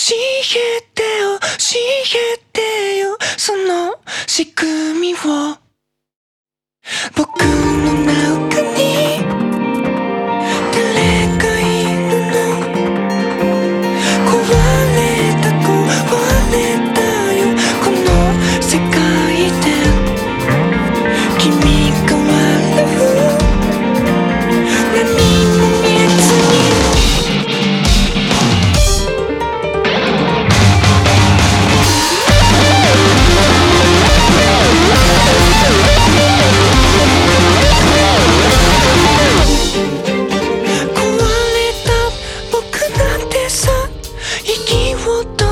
教えてよ教えてよ。その仕組みを。como.